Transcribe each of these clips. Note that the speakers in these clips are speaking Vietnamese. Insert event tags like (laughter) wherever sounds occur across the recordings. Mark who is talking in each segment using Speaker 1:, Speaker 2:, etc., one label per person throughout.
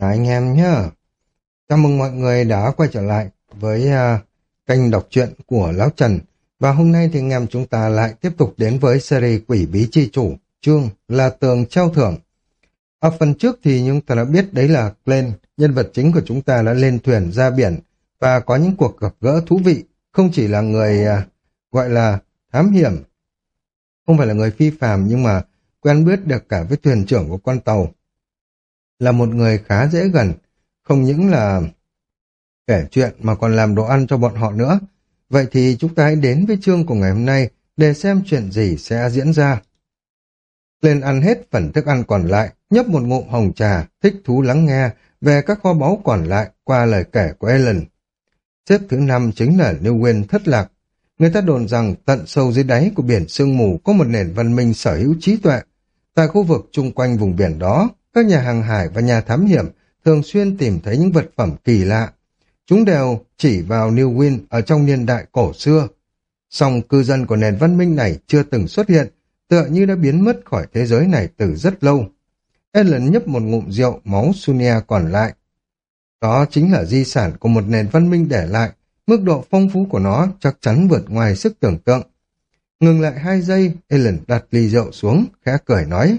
Speaker 1: Chào anh em nhé. Chào mừng mọi người đã quay trở lại với uh, kênh đọc truyện của Lão Trần. Và hôm nay thì anh em chúng ta lại tiếp tục đến với series Quỷ Bí Chi Chủ, chương là Tường Treo Thưởng. Ở phần trước thì chúng ta đã biết đấy là Glenn, nhân vật chính của chúng ta đã lên thuyền ra biển và có những cuộc gặp gỡ thú vị, không chỉ là người uh, gọi là thám hiểm, không phải là người phi phàm nhưng mà quen biết được cả với thuyền trưởng của con tàu là một người khá dễ gần, không những là kể chuyện mà còn làm đồ ăn cho bọn họ nữa. Vậy thì chúng ta hãy đến với chương của ngày hôm nay để xem chuyện gì sẽ diễn ra. Lên ăn hết phần thức ăn còn lại, nhấp một ngụm hồng trà, thích thú lắng nghe về các kho báu còn lại qua lời kể của Ellen. Xếp thứ năm chính là New Nguyên thất lạc. Người ta đồn rằng tận sâu dưới đáy của biển sương mù có một nền văn minh sở hữu trí tuệ. Tại khu vực chung quanh vùng biển đó các nhà hàng hải và nhà thám hiểm thường xuyên tìm thấy những vật phẩm kỳ lạ. Chúng đều chỉ vào New Win ở trong niên đại cổ xưa. Song cư dân của nền văn minh này chưa từng xuất hiện, tựa như đã biến mất khỏi thế giới này từ rất lâu. Ellen nhấp một ngụm rượu máu Sunia còn lại. Đó chính là di sản của một nền văn minh để lại, mức độ phong phú của nó chắc chắn vượt ngoài sức tưởng tượng. Ngừng lại hai giây, Ellen đặt ly rượu xuống, khẽ cười nói.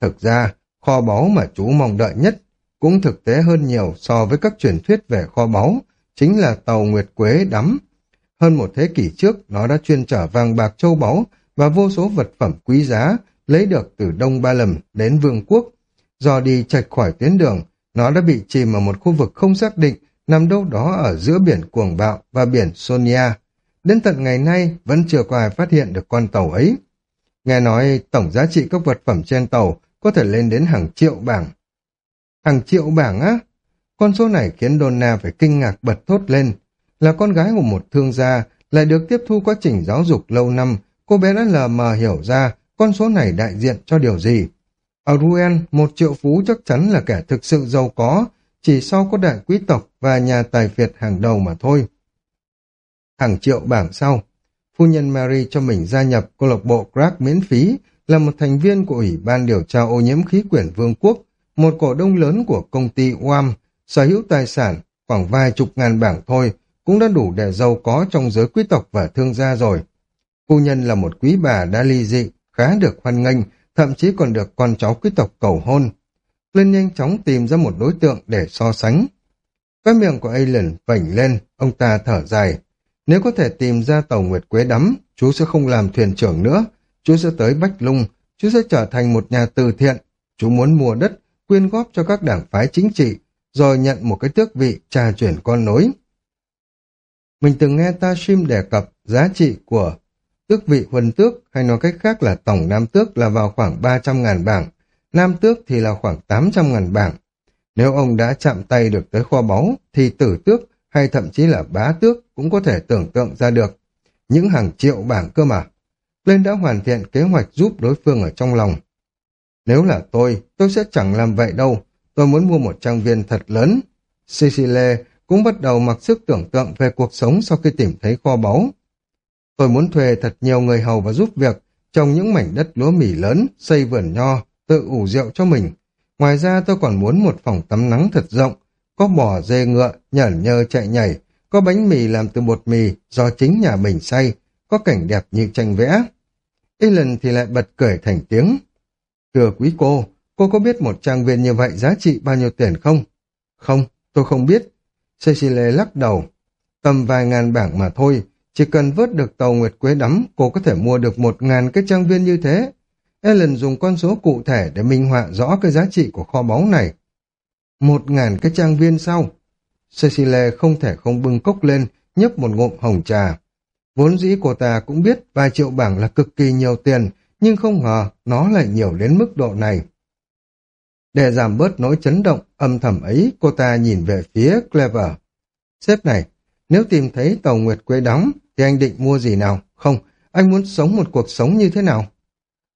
Speaker 1: Thực ra, Kho báu mà chú mong đợi nhất cũng thực tế hơn nhiều so với các truyền thuyết về kho báu, chính là tàu Nguyệt Quế đắm. Hơn một thế kỷ trước, nó đã chuyên trở vàng bạc châu báu và vô số vật phẩm quý giá lấy được từ Đông Ba Lầm đến Vương quốc. Do đi chạch khỏi tuyến đường, nó đã bị chìm ở một khu vực không xác định nằm đâu đó ở giữa biển Cuồng Bạo và biển Sonia. Đến tận ngày nay vẫn chưa có ai phát hiện được con tàu ấy. Nghe nói tổng giá trị các vật phẩm trên tàu có thể lên đến hàng triệu bảng. Hàng triệu bảng á? Con số này khiến Donna phải kinh ngạc bật thốt lên. Là con gái của một thương gia, lại được tiếp thu quá trình giáo dục lâu năm, cô bé đã lờ mờ hiểu ra con số này đại diện cho điều gì. Ở Ruen, một triệu phú chắc chắn là kẻ thực sự giàu có, chỉ sau có đại quý tộc và nhà tài phiệt hàng đầu mà thôi. Hàng triệu bảng sau, phu nhân Mary cho mình gia nhập câu lạc bộ Crack miễn phí là một thành viên của Ủy ban điều tra ô nhiễm khí quyển Vương quốc, một cổ đông lớn của công ty UAM, sở hữu tài sản khoảng vài chục ngàn bảng thôi, cũng đã đủ để giàu có trong giới quý tộc và thương gia rồi. Phu nhân là một quý bà đã ly dị, khá được hoan nghênh, thậm chí còn được con cháu quý tộc cầu hôn. Lên nhanh chóng tìm ra một đối tượng để so sánh. Cái miệng của Alan vảnh lên, ông ta thở dài. Nếu có thể tìm ra tàu Nguyệt Quế đắm, chú sẽ không làm thuyền trưởng nữa, chú sẽ tới Bách Lung, chú sẽ trở thành một nhà từ thiện, chú muốn mua đất, quyên góp cho các đảng phái chính trị, rồi nhận một cái tước vị trà chuyển con nối. Mình từng nghe ta đề cập giá trị của tước vị huân tước, hay nói cách khác là tổng nam tước là vào khoảng 300.000 bảng, nam tước thì là khoảng 800.000 bảng. Nếu ông đã chạm tay được tới kho báu, thì tử tước hay thậm chí là bá tước cũng có thể tưởng tượng ra được. Những hàng triệu bảng cơ mà. Lên đã hoàn thiện kế hoạch giúp đối phương ở trong lòng. Nếu là tôi, tôi sẽ chẳng làm vậy đâu. Tôi muốn mua một trang viên thật lớn. Cecile cũng bắt đầu mặc sức tưởng tượng về cuộc sống sau khi tìm thấy kho báu. Tôi muốn thuê thật nhiều người hầu và giúp việc, trồng những mảnh đất lúa mì lớn, xây vườn nho, tự ủ rượu cho mình. Ngoài ra tôi còn muốn một phòng tắm nắng thật rộng, có bò dê ngựa, nhởn nhơ chạy nhảy, có bánh mì làm từ bột mì do chính nhà mình xay, có cảnh đẹp như tranh vẽ. Ellen thì lại bật cười thành tiếng. Thưa quý cô, cô có biết một trang viên như vậy giá trị bao nhiêu tiền không? Không, tôi không biết. Cecile lắc đầu. Tầm vài ngàn bảng mà thôi, chỉ cần vớt được tàu Nguyệt Quế đắm, cô có thể mua được một ngàn cái trang viên như thế. Ellen dùng con số cụ thể để minh họa rõ cái giá trị của kho báu này. Một ngàn cái trang viên sau. Cecile không thể không bưng cốc lên, nhấp một ngụm hồng trà. Vốn dĩ cô ta cũng biết vài triệu bảng là cực kỳ nhiều tiền, nhưng không ngờ nó lại nhiều đến mức độ này. Để giảm bớt nỗi chấn động âm thầm ấy, cô ta nhìn về phía Clever. Sếp này, nếu tìm thấy tàu Nguyệt Quế đóng, thì anh định mua gì nào? Không, anh muốn sống một cuộc sống như thế nào?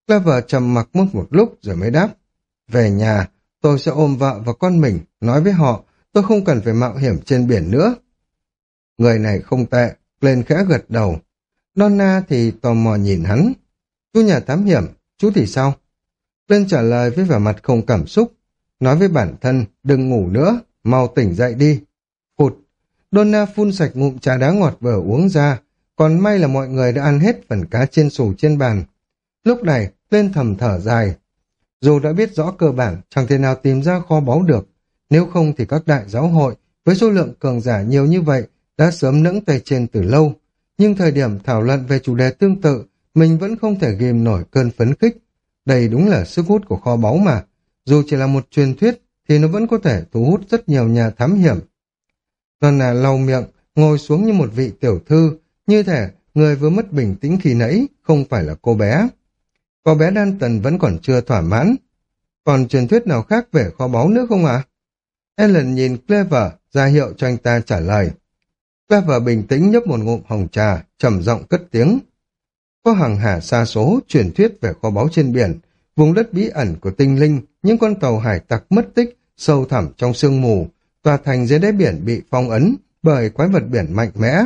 Speaker 1: Clever trầm mặc mất một lúc rồi mới đáp. Về nhà, tôi sẽ ôm vợ và con mình, nói với họ, tôi không cần phải mạo hiểm trên biển nữa. Người này không tệ, lên khẽ gật đầu. Donna thì tò mò nhìn hắn. Chú nhà thám hiểm, chú thì sao? Lên trả lời với vẻ mặt không cảm xúc. nói với bản thân, đừng ngủ nữa, mau tỉnh dậy đi. Phụt, Donna phun sạch ngụm trà đá ngọt vừa uống ra, còn may là mọi người đã ăn hết phần cá trên xù trên bàn. Lúc này, lên thầm thở dài. Dù đã biết rõ cơ bản, chẳng thể nào tìm ra kho báu được. Nếu không thì các đại giáo hội, với số lượng cường giả nhiều như vậy, đã sớm nững tay trên từ lâu. Nhưng thời điểm thảo luận về chủ đề tương tự, mình vẫn không thể ghim nổi cơn phấn khích. Đây đúng là sức hút của kho báu mà. Dù chỉ là một truyền thuyết, thì nó vẫn có thể thu hút rất nhiều nhà thám hiểm. Donna lau miệng, ngồi xuống như một vị tiểu thư, như thể người vừa mất bình tĩnh khi nãy, không phải là cô bé. Cô bé Đan Tần vẫn còn chưa thỏa mãn. Còn truyền thuyết nào khác về kho báu nữa không ạ? À? Ellen nhìn Clever, ra hiệu cho anh ta trả lời. Clever bình tĩnh nhấp một ngụm hồng trà, trầm giọng cất tiếng. Có hàng hà xa số truyền thuyết về kho báu trên biển, vùng đất bí ẩn của tinh linh, những con tàu hải tặc mất tích, sâu thẳm trong sương mù, tòa thành dưới đáy biển bị phong ấn bởi quái vật biển mạnh mẽ.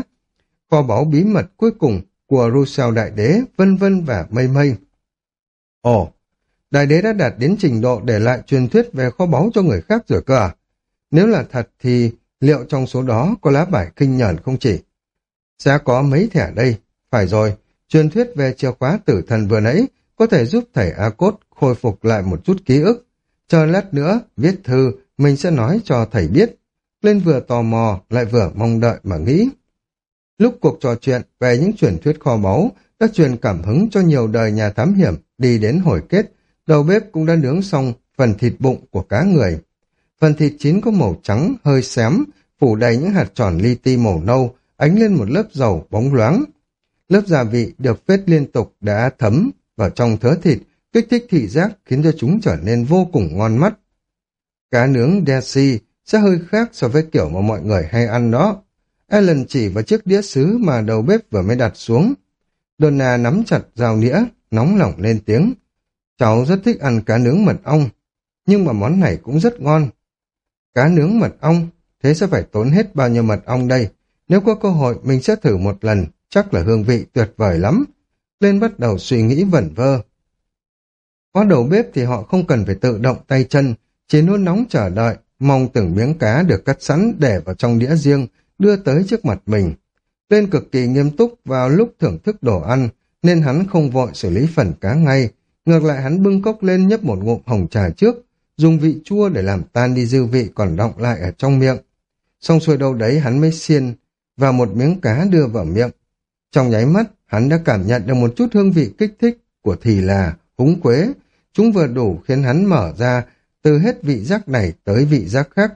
Speaker 1: Kho báu bí mật cuối cùng của Rousseau Đại Đế, vân vân và mây mây. Ồ, Đại Đế đã đạt đến trình độ để lại truyền thuyết về kho báu cho người khác rồi cơ à? Nếu là thật thì liệu trong số đó có lá bài kinh nhẫn không chỉ? Sẽ có mấy thẻ đây? Phải rồi, truyền thuyết về chìa khóa tử thần vừa nãy có thể giúp thầy A Cốt khôi phục lại một chút ký ức. Chờ lát nữa, viết thư, mình sẽ nói cho thầy biết. Lên vừa tò mò, lại vừa mong đợi mà nghĩ. Lúc cuộc trò chuyện về những truyền thuyết kho báu đã truyền cảm hứng cho nhiều đời nhà thám hiểm đi đến hồi kết, đầu bếp cũng đã nướng xong phần thịt bụng của cá người. Phần thịt chín có màu trắng, hơi xém, phủ đầy những hạt tròn li ti màu nâu, ánh lên một lớp dầu bóng loáng. Lớp gia vị được phết liên tục đã thấm vào trong thớ thịt, kích thích thị giác khiến cho chúng trở nên vô cùng ngon mắt. Cá nướng Desi sẽ hơi khác so với kiểu mà mọi người hay ăn đó. Ellen chỉ vào chiếc đĩa sứ mà đầu bếp vừa mới đặt xuống. Donna nắm chặt dao nĩa, nóng lòng lên tiếng. Cháu rất thích ăn cá nướng mật ong, nhưng mà món này cũng rất ngon. Cá nướng mật ong, thế sẽ phải tốn hết bao nhiêu mật ong đây? Nếu có cơ hội mình sẽ thử một lần, chắc là hương vị tuyệt vời lắm. Lên bắt đầu suy nghĩ vẩn vơ. Có đầu bếp thì họ không cần phải tự động tay chân, chỉ luôn nóng chờ đợi, mong từng miếng cá được cắt sẵn để vào trong đĩa riêng, đưa tới trước mặt mình. Lên cực kỳ nghiêm túc vào lúc thưởng thức đồ ăn, nên hắn không vội xử lý phần cá ngay. Ngược lại hắn bưng cốc lên nhấp một ngụm hồng trà trước, dùng vị chua để làm tan đi dư vị còn đọng lại ở trong miệng. Xong xuôi đâu đấy hắn mới xiên vào một miếng cá đưa vào miệng. Trong nháy mắt, hắn đã cảm nhận được một chút hương vị kích thích của thì là, húng quế. Chúng vừa đủ khiến hắn mở ra từ hết vị giác này tới vị giác khác.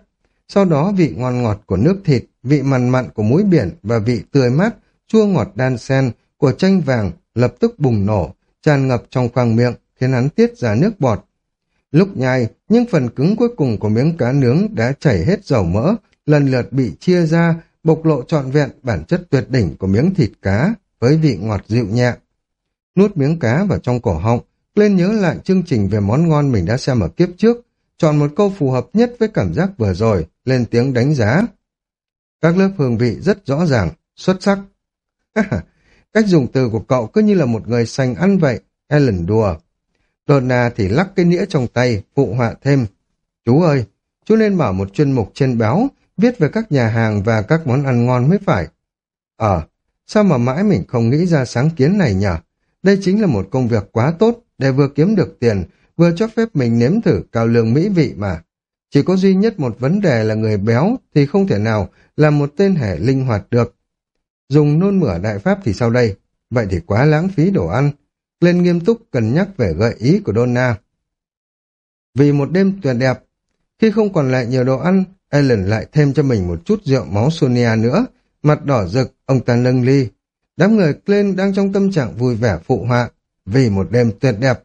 Speaker 1: Sau đó vị ngon ngọt của nước thịt, vị mặn mặn của muối biển và vị tươi mát, chua ngọt đan sen của chanh vàng lập tức bùng nổ, tràn ngập trong khoang miệng, khiến hắn tiết ra nước bọt. Lúc nhai, những phần cứng cuối cùng của miếng cá nướng đã chảy hết dầu mỡ, lần lượt bị chia ra, bộc lộ trọn vẹn bản chất tuyệt đỉnh của miếng thịt cá với vị ngọt dịu nhẹ. Nuốt miếng cá vào trong cổ họng, lên nhớ lại chương trình về món ngon mình đã xem ở kiếp trước, chọn một câu phù hợp nhất với cảm giác vừa rồi, lên tiếng đánh giá. Các lớp hương vị rất rõ ràng, xuất sắc. (laughs) Cách dùng từ của cậu cứ như là một người sành ăn vậy, Ellen đùa. Donna thì lắc cái nĩa trong tay, phụ họa thêm. Chú ơi, chú nên mở một chuyên mục trên báo, viết về các nhà hàng và các món ăn ngon mới phải. Ờ, sao mà mãi mình không nghĩ ra sáng kiến này nhở? Đây chính là một công việc quá tốt để vừa kiếm được tiền, vừa cho phép mình nếm thử cao lương mỹ vị mà. Chỉ có duy nhất một vấn đề là người béo thì không thể nào làm một tên hệ linh hoạt được. Dùng nôn mửa đại pháp thì sao đây? Vậy thì quá lãng phí đồ ăn. Lên nghiêm túc cân nhắc về gợi ý của Donna. Vì một đêm tuyệt đẹp, khi không còn lại nhiều đồ ăn, Ellen lại thêm cho mình một chút rượu máu Sonia nữa. Mặt đỏ rực, ông ta nâng ly. Đám người Glenn đang trong tâm trạng vui vẻ phụ họa vì một đêm tuyệt đẹp.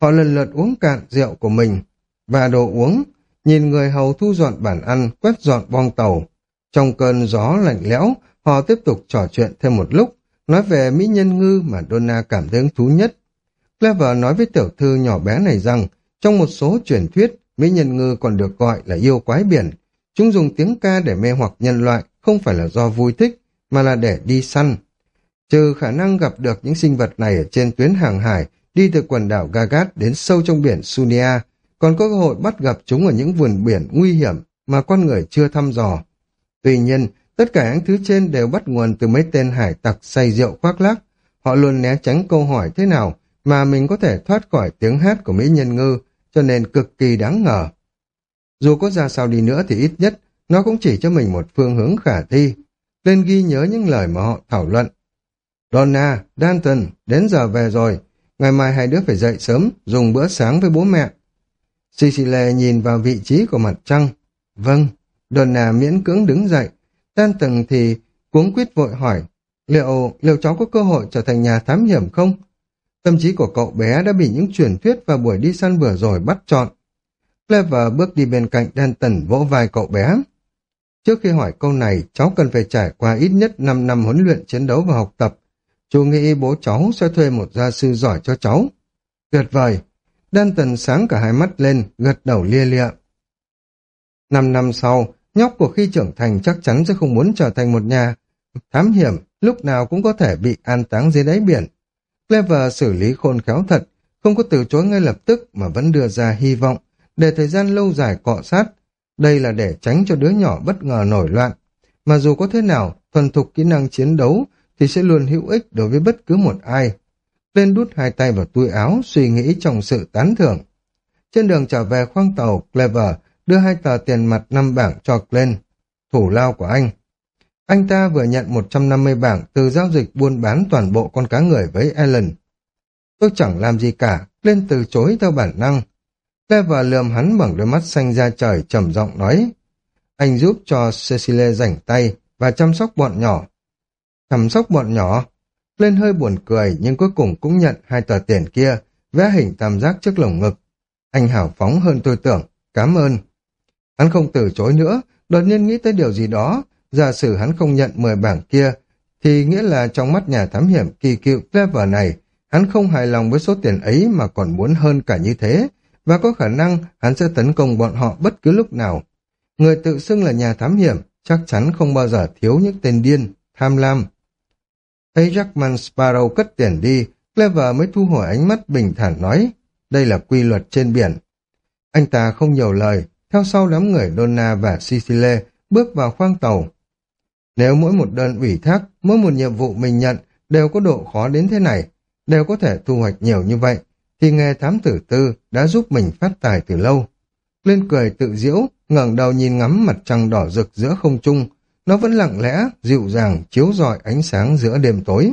Speaker 1: Họ lần lượt uống cạn rượu của mình và đồ uống, nhìn người hầu thu dọn bản ăn, quét dọn bong tàu. Trong cơn gió lạnh lẽo, họ tiếp tục trò chuyện thêm một lúc, nói về mỹ nhân ngư mà Donna cảm thấy hứng thú nhất. Clever nói với tiểu thư nhỏ bé này rằng, trong một số truyền thuyết, mỹ nhân ngư còn được gọi là yêu quái biển. Chúng dùng tiếng ca để mê hoặc nhân loại, không phải là do vui thích, mà là để đi săn. Trừ khả năng gặp được những sinh vật này ở trên tuyến hàng hải, đi từ quần đảo Gagat đến sâu trong biển Sunia, còn có cơ hội bắt gặp chúng ở những vườn biển nguy hiểm mà con người chưa thăm dò. Tuy nhiên, tất cả những thứ trên đều bắt nguồn từ mấy tên hải tặc say rượu khoác lác. Họ luôn né tránh câu hỏi thế nào mà mình có thể thoát khỏi tiếng hát của Mỹ Nhân Ngư, cho nên cực kỳ đáng ngờ. Dù có ra sao đi nữa thì ít nhất, nó cũng chỉ cho mình một phương hướng khả thi. Lên ghi nhớ những lời mà họ thảo luận. Donna, Danton, đến giờ về rồi. Ngày mai hai đứa phải dậy sớm, dùng bữa sáng với bố mẹ. Cecile nhìn vào vị trí của mặt trăng. Vâng, Donna miễn cưỡng đứng dậy. Danton thì cuống quýt vội hỏi, liệu liệu cháu có cơ hội trở thành nhà thám hiểm không? Tâm trí của cậu bé đã bị những truyền thuyết và buổi đi săn vừa rồi bắt trọn. Clever bước đi bên cạnh Danton vỗ vai cậu bé. Trước khi hỏi câu này, cháu cần phải trải qua ít nhất 5 năm huấn luyện chiến đấu và học tập. Chú nghĩ bố cháu sẽ thuê một gia sư giỏi cho cháu. Tuyệt vời! Danton sáng cả hai mắt lên, gật đầu lia lịa. Năm năm sau, nhóc của khi trưởng thành chắc chắn sẽ không muốn trở thành một nhà thám hiểm, lúc nào cũng có thể bị an táng dưới đáy biển. Clever xử lý khôn khéo thật, không có từ chối ngay lập tức mà vẫn đưa ra hy vọng, để thời gian lâu dài cọ sát. Đây là để tránh cho đứa nhỏ bất ngờ nổi loạn. Mà dù có thế nào, thuần thục kỹ năng chiến đấu thì sẽ luôn hữu ích đối với bất cứ một ai. Lên đút hai tay vào túi áo, suy nghĩ trong sự tán thưởng. Trên đường trở về khoang tàu, Clever đưa hai tờ tiền mặt năm bảng cho Glenn, thủ lao của anh. Anh ta vừa nhận 150 bảng từ giao dịch buôn bán toàn bộ con cá người với Ellen. Tôi chẳng làm gì cả, lên từ chối theo bản năng. Clever lườm hắn bằng đôi mắt xanh ra trời trầm giọng nói. Anh giúp cho Cecile rảnh tay và chăm sóc bọn nhỏ. Chăm sóc bọn nhỏ? Lên hơi buồn cười nhưng cuối cùng cũng nhận hai tờ tiền kia, vẽ hình tam giác trước lồng ngực. Anh hào phóng hơn tôi tưởng, cảm ơn. Hắn không từ chối nữa, đột nhiên nghĩ tới điều gì đó, giả sử hắn không nhận 10 bảng kia, thì nghĩa là trong mắt nhà thám hiểm kỳ cựu clever này, hắn không hài lòng với số tiền ấy mà còn muốn hơn cả như thế, và có khả năng hắn sẽ tấn công bọn họ bất cứ lúc nào. Người tự xưng là nhà thám hiểm chắc chắn không bao giờ thiếu những tên điên, tham lam. Thấy Jackman Sparrow cất tiền đi, Clever mới thu hồi ánh mắt bình thản nói, đây là quy luật trên biển. Anh ta không nhiều lời, theo sau đám người Donna và Sicile bước vào khoang tàu. Nếu mỗi một đơn ủy thác, mỗi một nhiệm vụ mình nhận đều có độ khó đến thế này, đều có thể thu hoạch nhiều như vậy, thì nghề thám tử tư đã giúp mình phát tài từ lâu. Lên cười tự diễu, ngẩng đầu nhìn ngắm mặt trăng đỏ rực giữa không trung, nó vẫn lặng lẽ, dịu dàng, chiếu rọi ánh sáng giữa đêm tối.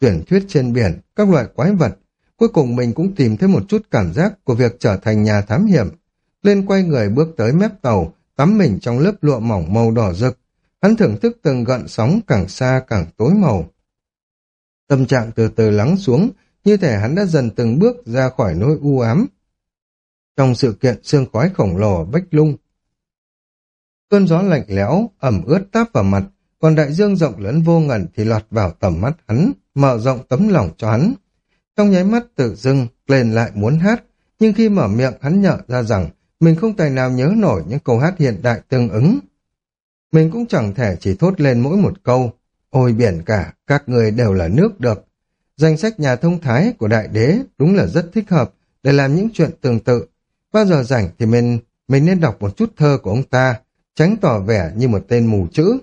Speaker 1: Tuyển thuyết trên biển, các loại quái vật, cuối cùng mình cũng tìm thấy một chút cảm giác của việc trở thành nhà thám hiểm. Lên quay người bước tới mép tàu, tắm mình trong lớp lụa mỏng màu đỏ rực. Hắn thưởng thức từng gợn sóng càng xa càng tối màu. Tâm trạng từ từ lắng xuống, như thể hắn đã dần từng bước ra khỏi nỗi u ám. Trong sự kiện xương khói khổng lồ Bách Lung, cơn gió lạnh lẽo, ẩm ướt táp vào mặt, còn đại dương rộng lớn vô ngần thì lọt vào tầm mắt hắn, mở rộng tấm lòng cho hắn. Trong nháy mắt tự dưng, lên lại muốn hát, nhưng khi mở miệng hắn nhận ra rằng mình không tài nào nhớ nổi những câu hát hiện đại tương ứng. Mình cũng chẳng thể chỉ thốt lên mỗi một câu, ôi biển cả, các người đều là nước được. Danh sách nhà thông thái của đại đế đúng là rất thích hợp để làm những chuyện tương tự. Bao giờ rảnh thì mình, mình nên đọc một chút thơ của ông ta, tránh tỏ vẻ như một tên mù chữ.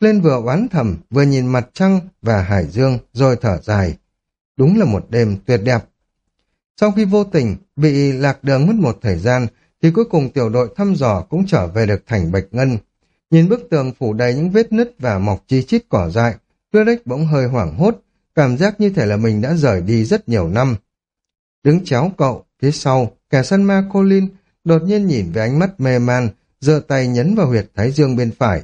Speaker 1: Lên vừa oán thầm, vừa nhìn mặt trăng và hải dương, rồi thở dài. Đúng là một đêm tuyệt đẹp. Sau khi vô tình bị lạc đường mất một thời gian, thì cuối cùng tiểu đội thăm dò cũng trở về được thành Bạch Ngân. Nhìn bức tường phủ đầy những vết nứt và mọc chi chít cỏ dại, frederick bỗng hơi hoảng hốt, cảm giác như thể là mình đã rời đi rất nhiều năm. Đứng chéo cậu, phía sau, kẻ săn ma Colin đột nhiên nhìn với ánh mắt mê man, giơ tay nhấn vào huyệt thái dương bên phải.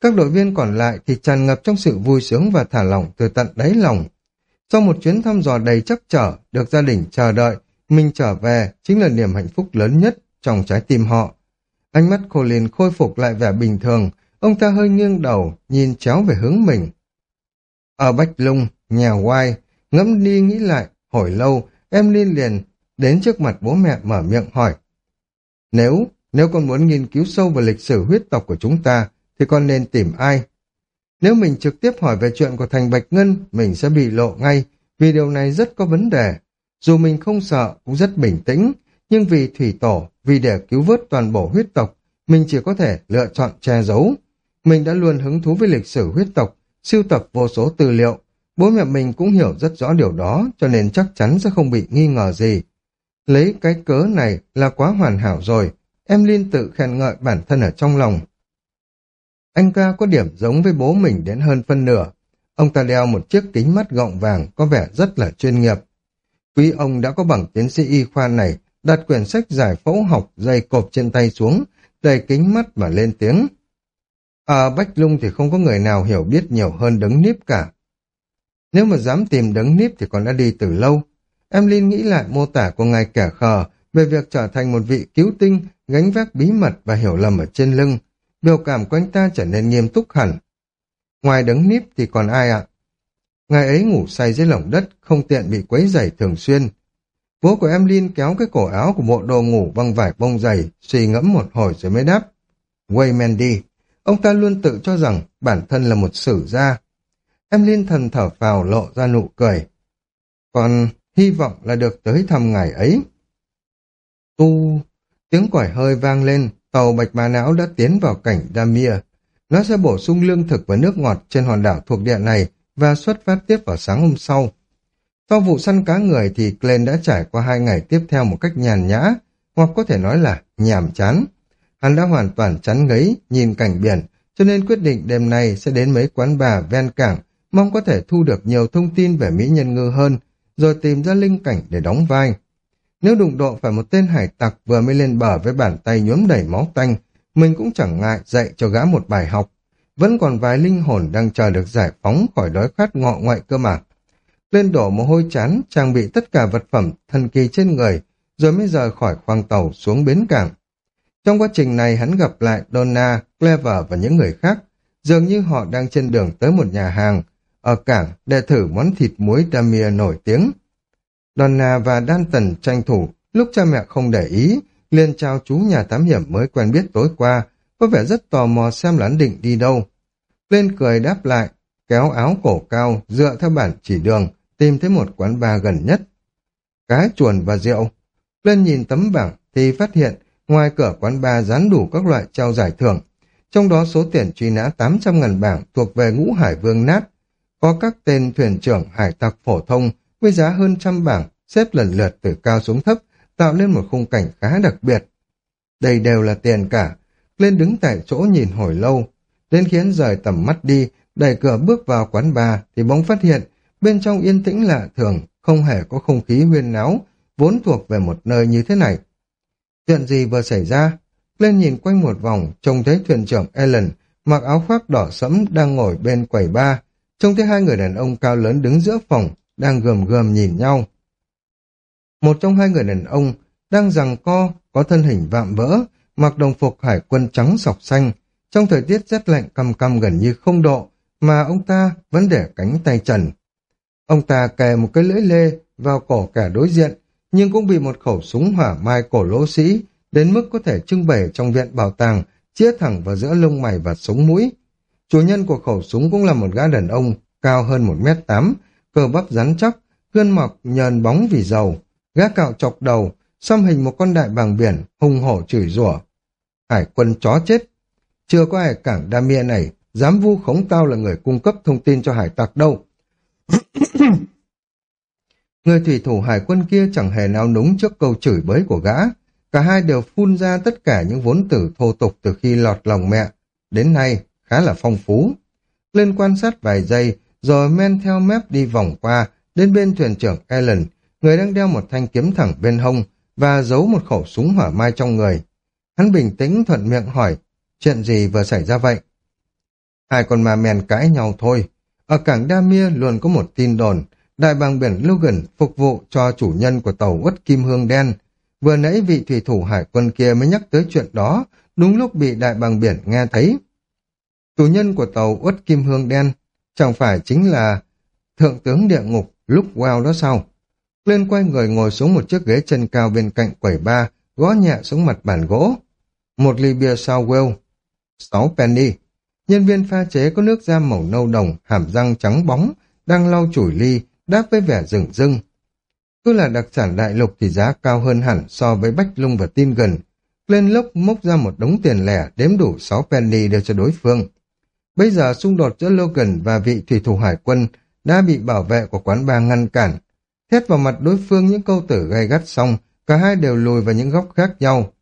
Speaker 1: Các đội viên còn lại thì tràn ngập trong sự vui sướng và thả lỏng từ tận đáy lòng. Sau một chuyến thăm dò đầy chắc trở, được gia đình chờ đợi, mình trở về chính là niềm hạnh phúc lớn nhất trong trái tim họ. Ánh mắt Colin khôi phục lại vẻ bình thường, ông ta hơi nghiêng đầu, nhìn chéo về hướng mình. Ở Bách Lung, nhà Oai, ngẫm đi nghĩ lại, hồi lâu, em liên liền đến trước mặt bố mẹ mở miệng hỏi. Nếu, nếu con muốn nghiên cứu sâu về lịch sử huyết tộc của chúng ta, thì con nên tìm ai? Nếu mình trực tiếp hỏi về chuyện của Thành Bạch Ngân, mình sẽ bị lộ ngay, vì điều này rất có vấn đề. Dù mình không sợ, cũng rất bình tĩnh, nhưng vì thủy tổ, vì để cứu vớt toàn bộ huyết tộc, mình chỉ có thể lựa chọn che giấu. Mình đã luôn hứng thú với lịch sử huyết tộc, siêu tập vô số tư liệu. Bố mẹ mình cũng hiểu rất rõ điều đó, cho nên chắc chắn sẽ không bị nghi ngờ gì. Lấy cái cớ này là quá hoàn hảo rồi, em Linh tự khen ngợi bản thân ở trong lòng. Anh ca có điểm giống với bố mình đến hơn phân nửa. Ông ta đeo một chiếc kính mắt gọng vàng có vẻ rất là chuyên nghiệp. Quý ông đã có bằng tiến sĩ y khoa này, đặt quyển sách giải phẫu học dày cộp trên tay xuống, đầy kính mắt mà lên tiếng. Ở Bách Lung thì không có người nào hiểu biết nhiều hơn đấng níp cả. Nếu mà dám tìm đấng níp thì còn đã đi từ lâu. Em Linh nghĩ lại mô tả của ngài kẻ khờ về việc trở thành một vị cứu tinh, gánh vác bí mật và hiểu lầm ở trên lưng. Biểu cảm của anh ta trở nên nghiêm túc hẳn. Ngoài đấng níp thì còn ai ạ? Ngài ấy ngủ say dưới lồng đất, không tiện bị quấy rầy thường xuyên. Bố của em Linh kéo cái cổ áo của bộ đồ ngủ bằng vải bông dày, suy ngẫm một hồi rồi mới đáp. Waymandy, ông ta luôn tự cho rằng bản thân là một sử gia. Em Linh thần thở phào lộ ra nụ cười. Còn hy vọng là được tới thăm ngày ấy. Tu, tiếng còi hơi vang lên, tàu bạch mã não đã tiến vào cảnh Damir. Nó sẽ bổ sung lương thực và nước ngọt trên hòn đảo thuộc địa này và xuất phát tiếp vào sáng hôm sau. Sau vụ săn cá người thì Glenn đã trải qua hai ngày tiếp theo một cách nhàn nhã, hoặc có thể nói là nhàm chán. Hắn đã hoàn toàn chán ngấy, nhìn cảnh biển, cho nên quyết định đêm nay sẽ đến mấy quán bà ven cảng, mong có thể thu được nhiều thông tin về Mỹ Nhân Ngư hơn, rồi tìm ra linh cảnh để đóng vai. Nếu đụng độ phải một tên hải tặc vừa mới lên bờ với bàn tay nhuốm đầy máu tanh, mình cũng chẳng ngại dạy cho gã một bài học. Vẫn còn vài linh hồn đang chờ được giải phóng khỏi đói khát ngọ ngoại cơ mà. Lên đổ mồ hôi chán, trang bị tất cả vật phẩm thần kỳ trên người, rồi mới rời khỏi khoang tàu xuống bến cảng. Trong quá trình này hắn gặp lại Donna, Clever và những người khác, dường như họ đang trên đường tới một nhà hàng ở cảng để thử món thịt muối Damia nổi tiếng. Donna và Danton tranh thủ, lúc cha mẹ không để ý, liền chào chú nhà thám hiểm mới quen biết tối qua, có vẻ rất tò mò xem là định đi đâu. Lên cười đáp lại, kéo áo cổ cao, dựa theo bản chỉ đường, tìm thấy một quán bar gần nhất. Cá chuồn và rượu. Lên nhìn tấm bảng thì phát hiện ngoài cửa quán bar dán đủ các loại trao giải thưởng. Trong đó số tiền truy nã 800 ngàn bảng thuộc về ngũ hải vương nát. Có các tên thuyền trưởng hải tặc phổ thông với giá hơn trăm bảng xếp lần lượt từ cao xuống thấp tạo nên một khung cảnh khá đặc biệt. Đây đều là tiền cả. Lên đứng tại chỗ nhìn hồi lâu, đến khiến rời tầm mắt đi, đẩy cửa bước vào quán bar thì bóng phát hiện bên trong yên tĩnh lạ thường, không hề có không khí huyên náo, vốn thuộc về một nơi như thế này. Chuyện gì vừa xảy ra? Lên nhìn quanh một vòng, trông thấy thuyền trưởng Ellen mặc áo khoác đỏ sẫm đang ngồi bên quầy bar, trông thấy hai người đàn ông cao lớn đứng giữa phòng, đang gườm gườm nhìn nhau. Một trong hai người đàn ông đang rằng co, có thân hình vạm vỡ, mặc đồng phục hải quân trắng sọc xanh. Trong thời tiết rét lạnh căm căm gần như không độ, mà ông ta vẫn để cánh tay trần. Ông ta kè một cái lưỡi lê vào cổ kẻ đối diện, nhưng cũng bị một khẩu súng hỏa mai cổ lỗ sĩ, đến mức có thể trưng bày trong viện bảo tàng, chia thẳng vào giữa lông mày và sống mũi. Chủ nhân của khẩu súng cũng là một gã đàn ông, cao hơn một mét tám, cơ bắp rắn chắc, gương mọc nhờn bóng vì dầu, gã cạo chọc đầu, xăm hình một con đại bàng biển, hung hổ chửi rủa. Hải quân chó chết. Chưa có ai cảng đa mia này dám vu khống tao là người cung cấp thông tin cho hải tặc đâu. (laughs) người thủy thủ hải quân kia chẳng hề nào núng trước câu chửi bới của gã. Cả hai đều phun ra tất cả những vốn tử thô tục từ khi lọt lòng mẹ. Đến nay, khá là phong phú. Lên quan sát vài giây, rồi men theo mép đi vòng qua, đến bên thuyền trưởng Ellen, người đang đeo một thanh kiếm thẳng bên hông và giấu một khẩu súng hỏa mai trong người. Hắn bình tĩnh thuận miệng hỏi, chuyện gì vừa xảy ra vậy? Hai con ma men cãi nhau thôi. Ở cảng Damia luôn có một tin đồn, đại bàng biển Logan phục vụ cho chủ nhân của tàu uất kim hương đen. Vừa nãy vị thủy thủ hải quân kia mới nhắc tới chuyện đó, đúng lúc bị đại bàng biển nghe thấy. Chủ nhân của tàu uất kim hương đen chẳng phải chính là thượng tướng địa ngục lúc wow đó sao? Lên quay người ngồi xuống một chiếc ghế chân cao bên cạnh quầy ba, gõ nhẹ xuống mặt bàn gỗ. Một ly bia sao well, sáu penny. Nhân viên pha chế có nước da màu nâu đồng, hàm răng trắng bóng, đang lau chùi ly, đáp với vẻ rừng rưng. Cứ là đặc sản đại lục thì giá cao hơn hẳn so với bách lung và tin gần. Lên lốc mốc ra một đống tiền lẻ đếm đủ 6 penny đưa cho đối phương. Bây giờ xung đột giữa Logan và vị thủy thủ hải quân đã bị bảo vệ của quán bar ngăn cản. Thét vào mặt đối phương những câu tử gay gắt xong, cả hai đều lùi vào những góc khác nhau.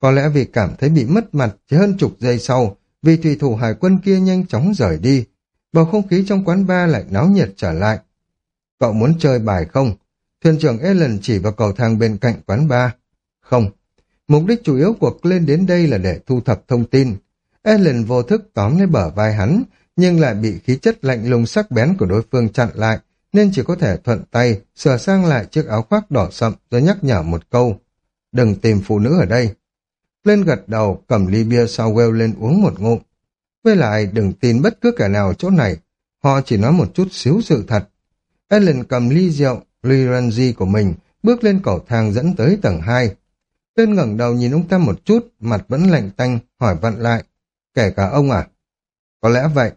Speaker 1: Có lẽ vì cảm thấy bị mất mặt, chỉ hơn chục giây sau, vì thủy thủ hải quân kia nhanh chóng rời đi. Bầu không khí trong quán bar lại náo nhiệt trở lại. Cậu muốn chơi bài không? Thuyền trưởng Ellen chỉ vào cầu thang bên cạnh quán bar. Không. Mục đích chủ yếu của lên đến đây là để thu thập thông tin. Ellen vô thức tóm lấy bờ vai hắn, nhưng lại bị khí chất lạnh lùng sắc bén của đối phương chặn lại, nên chỉ có thể thuận tay sửa sang lại chiếc áo khoác đỏ sậm rồi nhắc nhở một câu. Đừng tìm phụ nữ ở đây. Lên gật đầu, cầm ly bia sau queo lên uống một ngụm. Với lại đừng tin bất cứ kẻ nào chỗ này, họ chỉ nói một chút xíu sự thật. Ellen cầm ly rượu, ly ranji của mình, bước lên cầu thang dẫn tới tầng 2. tên ngẩng đầu nhìn ông ta một chút, mặt vẫn lạnh tanh, hỏi vặn lại. Kể cả ông à? Có lẽ vậy.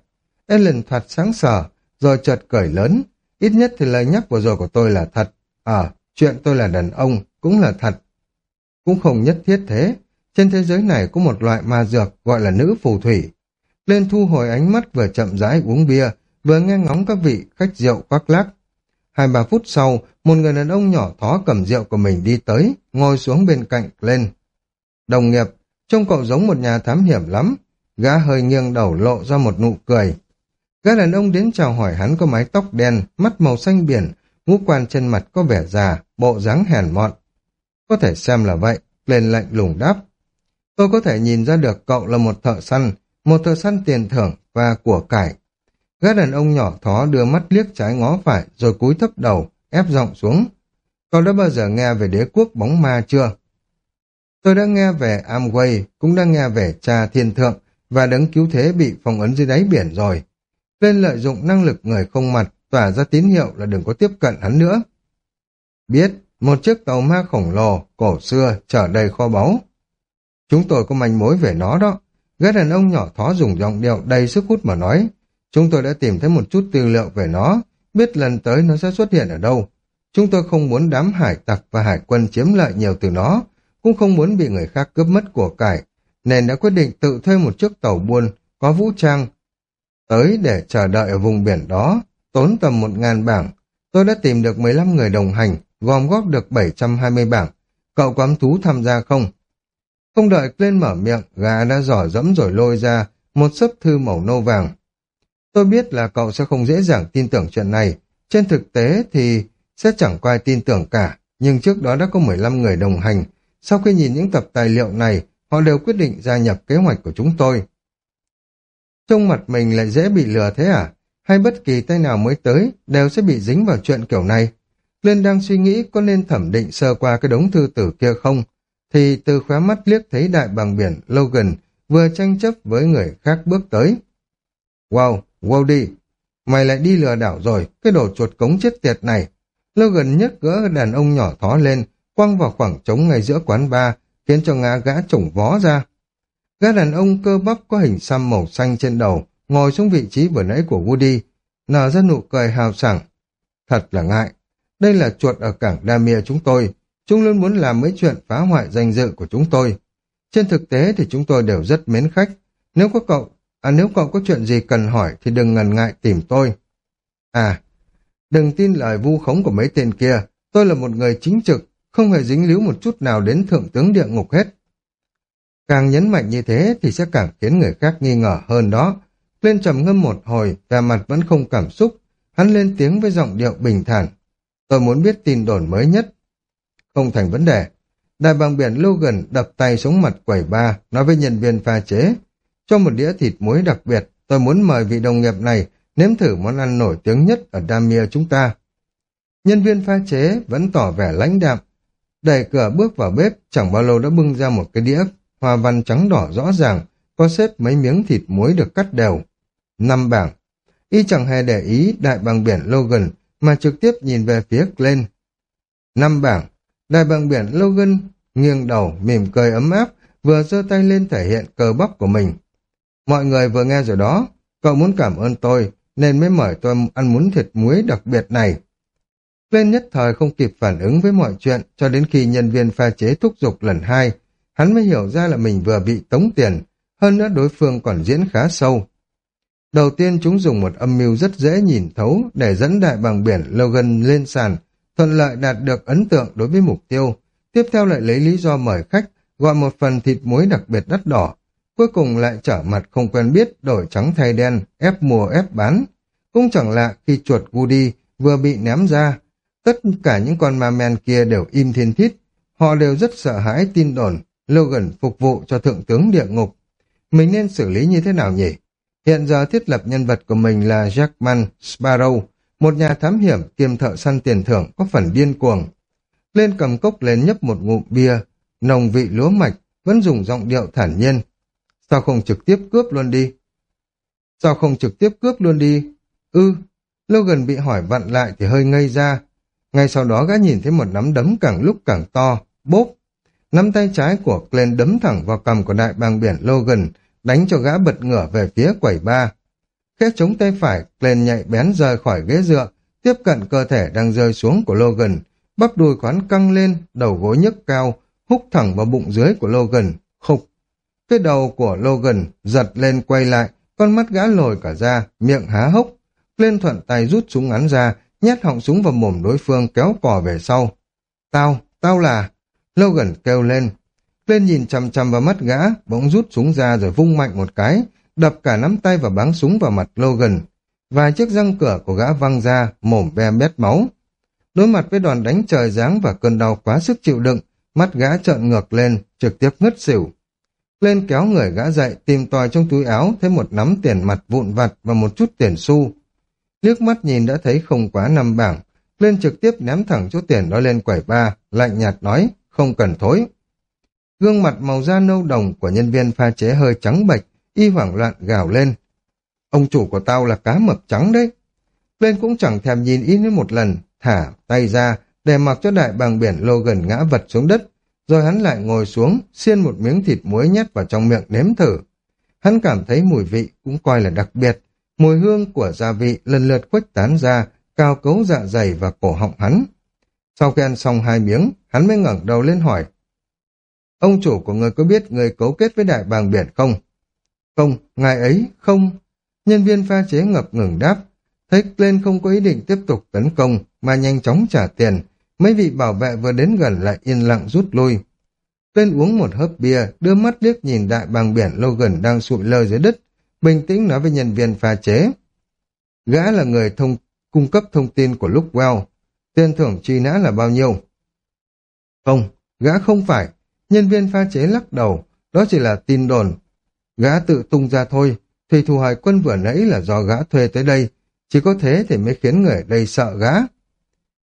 Speaker 1: Ellen thoạt sáng sờ, rồi chợt cởi lớn. Ít nhất thì lời nhắc vừa rồi của tôi là thật. à chuyện tôi là đàn ông cũng là thật. Cũng không nhất thiết thế. Trên thế giới này có một loại ma dược gọi là nữ phù thủy. Lên thu hồi ánh mắt vừa chậm rãi uống bia, vừa nghe ngóng các vị khách rượu quắc lác. Hai ba phút sau, một người đàn ông nhỏ thó cầm rượu của mình đi tới, ngồi xuống bên cạnh lên. Đồng nghiệp, trông cậu giống một nhà thám hiểm lắm. Gã hơi nghiêng đầu lộ ra một nụ cười. Gã đàn ông đến chào hỏi hắn có mái tóc đen, mắt màu xanh biển, ngũ quan trên mặt có vẻ già, bộ dáng hèn mọn. Có thể xem là vậy, lên lạnh lùng đáp. Tôi có thể nhìn ra được cậu là một thợ săn, một thợ săn tiền thưởng và của cải. Gã đàn ông nhỏ thó đưa mắt liếc trái ngó phải rồi cúi thấp đầu, ép giọng xuống. Cậu đã bao giờ nghe về đế quốc bóng ma chưa? Tôi đã nghe về Amway, cũng đã nghe về cha thiên thượng và đấng cứu thế bị phong ấn dưới đáy biển rồi. Lên lợi dụng năng lực người không mặt, tỏa ra tín hiệu là đừng có tiếp cận hắn nữa. Biết, một chiếc tàu ma khổng lồ, cổ xưa, chở đầy kho báu. Chúng tôi có manh mối về nó đó. Gã đàn ông nhỏ thó dùng giọng điệu đầy sức hút mà nói. Chúng tôi đã tìm thấy một chút tư liệu về nó, biết lần tới nó sẽ xuất hiện ở đâu. Chúng tôi không muốn đám hải tặc và hải quân chiếm lợi nhiều từ nó, cũng không muốn bị người khác cướp mất của cải, nên đã quyết định tự thuê một chiếc tàu buôn có vũ trang tới để chờ đợi ở vùng biển đó, tốn tầm một ngàn bảng. Tôi đã tìm được 15 người đồng hành, gom góp được 720 bảng. Cậu có thú tham gia không? Không đợi lên mở miệng, gà đã giỏ dẫm rồi lôi ra một sấp thư màu nâu vàng. Tôi biết là cậu sẽ không dễ dàng tin tưởng chuyện này. Trên thực tế thì sẽ chẳng có ai tin tưởng cả, nhưng trước đó đã có 15 người đồng hành. Sau khi nhìn những tập tài liệu này, họ đều quyết định gia nhập kế hoạch của chúng tôi. Trông mặt mình lại dễ bị lừa thế à? Hay bất kỳ tay nào mới tới đều sẽ bị dính vào chuyện kiểu này? Lên đang suy nghĩ có nên thẩm định sơ qua cái đống thư tử kia không? Thì từ khóa mắt liếc thấy đại bằng biển Logan vừa tranh chấp với người khác bước tới. Wow, wow đi! Mày lại đi lừa đảo rồi, cái đồ chuột cống chết tiệt này. Logan nhấc gỡ đàn ông nhỏ thó lên, quăng vào khoảng trống ngay giữa quán bar, khiến cho ngã gã trổng vó ra. Gã đàn ông cơ bắp có hình xăm màu xanh trên đầu, ngồi xuống vị trí vừa nãy của Woody, nở ra nụ cười hào sảng. Thật là ngại, đây là chuột ở cảng Damia chúng tôi, chúng luôn muốn làm mấy chuyện phá hoại danh dự của chúng tôi. Trên thực tế thì chúng tôi đều rất mến khách, nếu có cậu, à nếu cậu có chuyện gì cần hỏi thì đừng ngần ngại tìm tôi. À, đừng tin lời vu khống của mấy tên kia, tôi là một người chính trực, không hề dính líu một chút nào đến thượng tướng địa ngục hết. Càng nhấn mạnh như thế thì sẽ càng khiến người khác nghi ngờ hơn đó. Lên trầm ngâm một hồi, vẻ mặt vẫn không cảm xúc. Hắn lên tiếng với giọng điệu bình thản. Tôi muốn biết tin đồn mới nhất. Không thành vấn đề. Đại bàng biển Logan đập tay xuống mặt quẩy ba, nói với nhân viên pha chế. Cho một đĩa thịt muối đặc biệt, tôi muốn mời vị đồng nghiệp này nếm thử món ăn nổi tiếng nhất ở Damia chúng ta. Nhân viên pha chế vẫn tỏ vẻ lãnh đạm. Đẩy cửa bước vào bếp, chẳng bao lâu đã bưng ra một cái đĩa hoa văn trắng đỏ rõ ràng, có xếp mấy miếng thịt muối được cắt đều. Năm bảng. Y chẳng hề để ý đại bằng biển Logan, mà trực tiếp nhìn về phía Glenn. Năm bảng. Đại bằng biển Logan nghiêng đầu, mỉm cười ấm áp, vừa giơ tay lên thể hiện cờ bắp của mình. Mọi người vừa nghe rồi đó, cậu muốn cảm ơn tôi, nên mới mời tôi ăn muốn thịt muối đặc biệt này. Lên nhất thời không kịp phản ứng với mọi chuyện cho đến khi nhân viên pha chế thúc giục lần hai, hắn mới hiểu ra là mình vừa bị tống tiền, hơn nữa đối phương còn diễn khá sâu. Đầu tiên chúng dùng một âm mưu rất dễ nhìn thấu để dẫn đại bàng biển Logan lên sàn, thuận lợi đạt được ấn tượng đối với mục tiêu. Tiếp theo lại lấy lý do mời khách, gọi một phần thịt muối đặc biệt đắt đỏ. Cuối cùng lại trở mặt không quen biết, đổi trắng thay đen, ép mua ép bán. Cũng chẳng lạ khi chuột Woody vừa bị ném ra. Tất cả những con ma men kia đều im thiên thít. Họ đều rất sợ hãi tin đồn Logan phục vụ cho thượng tướng địa ngục. Mình nên xử lý như thế nào nhỉ? Hiện giờ thiết lập nhân vật của mình là Jackman Sparrow, một nhà thám hiểm kiêm thợ săn tiền thưởng có phần điên cuồng. Lên cầm cốc lên nhấp một ngụm bia, nồng vị lúa mạch, vẫn dùng giọng điệu thản nhiên. Sao không trực tiếp cướp luôn đi? Sao không trực tiếp cướp luôn đi? Ư, Logan bị hỏi vặn lại thì hơi ngây ra. Ngay sau đó gã nhìn thấy một nắm đấm càng lúc càng to, bốp. Nắm tay trái của Glenn đấm thẳng vào cầm của đại bàng biển Logan, đánh cho gã bật ngửa về phía quầy ba. Khẽ chống tay phải, Glenn nhạy bén rời khỏi ghế dựa, tiếp cận cơ thể đang rơi xuống của Logan, bắp đùi quán căng lên, đầu gối nhấc cao, húc thẳng vào bụng dưới của Logan, khục. Cái đầu của Logan giật lên quay lại, con mắt gã lồi cả ra, miệng há hốc. Lên thuận tay rút súng ngắn ra, nhét họng súng vào mồm đối phương kéo cò về sau. Tao, tao là... Logan kêu lên, lên nhìn chằm chằm vào mắt gã, bỗng rút súng ra rồi vung mạnh một cái, đập cả nắm tay và báng súng vào mặt Logan. Vài chiếc răng cửa của gã văng ra, mồm ve bét máu. Đối mặt với đoàn đánh trời giáng và cơn đau quá sức chịu đựng, mắt gã trợn ngược lên, trực tiếp ngất xỉu. Lên kéo người gã dậy, tìm tòi trong túi áo, thấy một nắm tiền mặt vụn vặt và một chút tiền xu. Liếc mắt nhìn đã thấy không quá năm bảng, lên trực tiếp ném thẳng chỗ tiền đó lên quẩy ba, lạnh nhạt nói, không cần thối. Gương mặt màu da nâu đồng của nhân viên pha chế hơi trắng bệch, y hoảng loạn gào lên. Ông chủ của tao là cá mập trắng đấy. Lên cũng chẳng thèm nhìn y nữa một lần, thả tay ra để mặc cho đại bàng biển Logan ngã vật xuống đất, rồi hắn lại ngồi xuống, xiên một miếng thịt muối nhét vào trong miệng nếm thử. Hắn cảm thấy mùi vị cũng coi là đặc biệt, mùi hương của gia vị lần lượt khuếch tán ra, cao cấu dạ dày và cổ họng hắn. Sau khi ăn xong hai miếng, hắn mới ngẩng đầu lên hỏi, Ông chủ của người có biết người cấu kết với đại bàng biển không? Không, ngài ấy, không. Nhân viên pha chế ngập ngừng đáp. Thấy lên không có ý định tiếp tục tấn công, mà nhanh chóng trả tiền. Mấy vị bảo vệ vừa đến gần lại yên lặng rút lui. tên uống một hớp bia, đưa mắt liếc nhìn đại bàng biển Logan đang sụi lơ dưới đất, bình tĩnh nói với nhân viên pha chế. Gã là người thông cung cấp thông tin của Luckwell. Tiền thưởng truy nã là bao nhiêu? Không, gã không phải, Nhân viên pha chế lắc đầu, đó chỉ là tin đồn. Gã tự tung ra thôi, thủy thủ hải quân vừa nãy là do gã thuê tới đây, chỉ có thế thì mới khiến người ở đây sợ gã.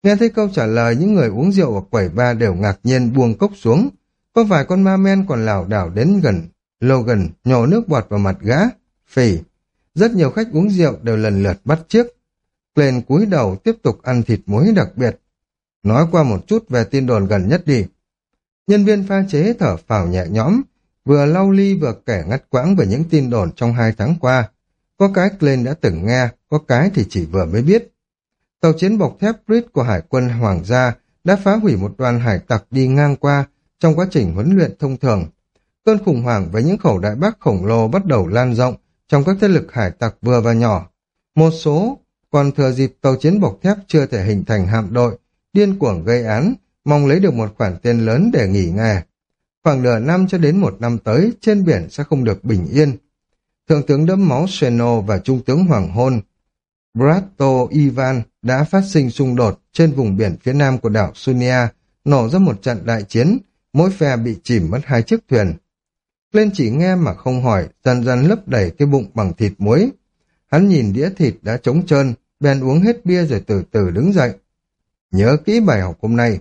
Speaker 1: Nghe thấy câu trả lời, những người uống rượu ở quẩy ba đều ngạc nhiên buông cốc xuống. Có vài con ma men còn lảo đảo đến gần, Logan nhổ nước bọt vào mặt gã, phỉ. Rất nhiều khách uống rượu đều lần lượt bắt chiếc. Lên cúi đầu tiếp tục ăn thịt muối đặc biệt. Nói qua một chút về tin đồn gần nhất đi. Nhân viên pha chế thở phào nhẹ nhõm, vừa lau ly vừa kể ngắt quãng về những tin đồn trong hai tháng qua. Có cái Glenn đã từng nghe, có cái thì chỉ vừa mới biết. Tàu chiến bọc thép Brit của Hải quân Hoàng gia đã phá hủy một đoàn hải tặc đi ngang qua trong quá trình huấn luyện thông thường. Cơn khủng hoảng với những khẩu đại bác khổng lồ bắt đầu lan rộng trong các thế lực hải tặc vừa và nhỏ. Một số còn thừa dịp tàu chiến bọc thép chưa thể hình thành hạm đội, điên cuồng gây án, mong lấy được một khoản tiền lớn để nghỉ nghề. Khoảng nửa năm cho đến một năm tới, trên biển sẽ không được bình yên. Thượng tướng đẫm máu Seno và Trung tướng Hoàng Hôn Brato Ivan đã phát sinh xung đột trên vùng biển phía nam của đảo Sunia, nổ ra một trận đại chiến, mỗi phe bị chìm mất hai chiếc thuyền. Lên chỉ nghe mà không hỏi, dần dần lấp đầy cái bụng bằng thịt muối. Hắn nhìn đĩa thịt đã trống trơn, bèn uống hết bia rồi từ từ đứng dậy. Nhớ kỹ bài học hôm nay,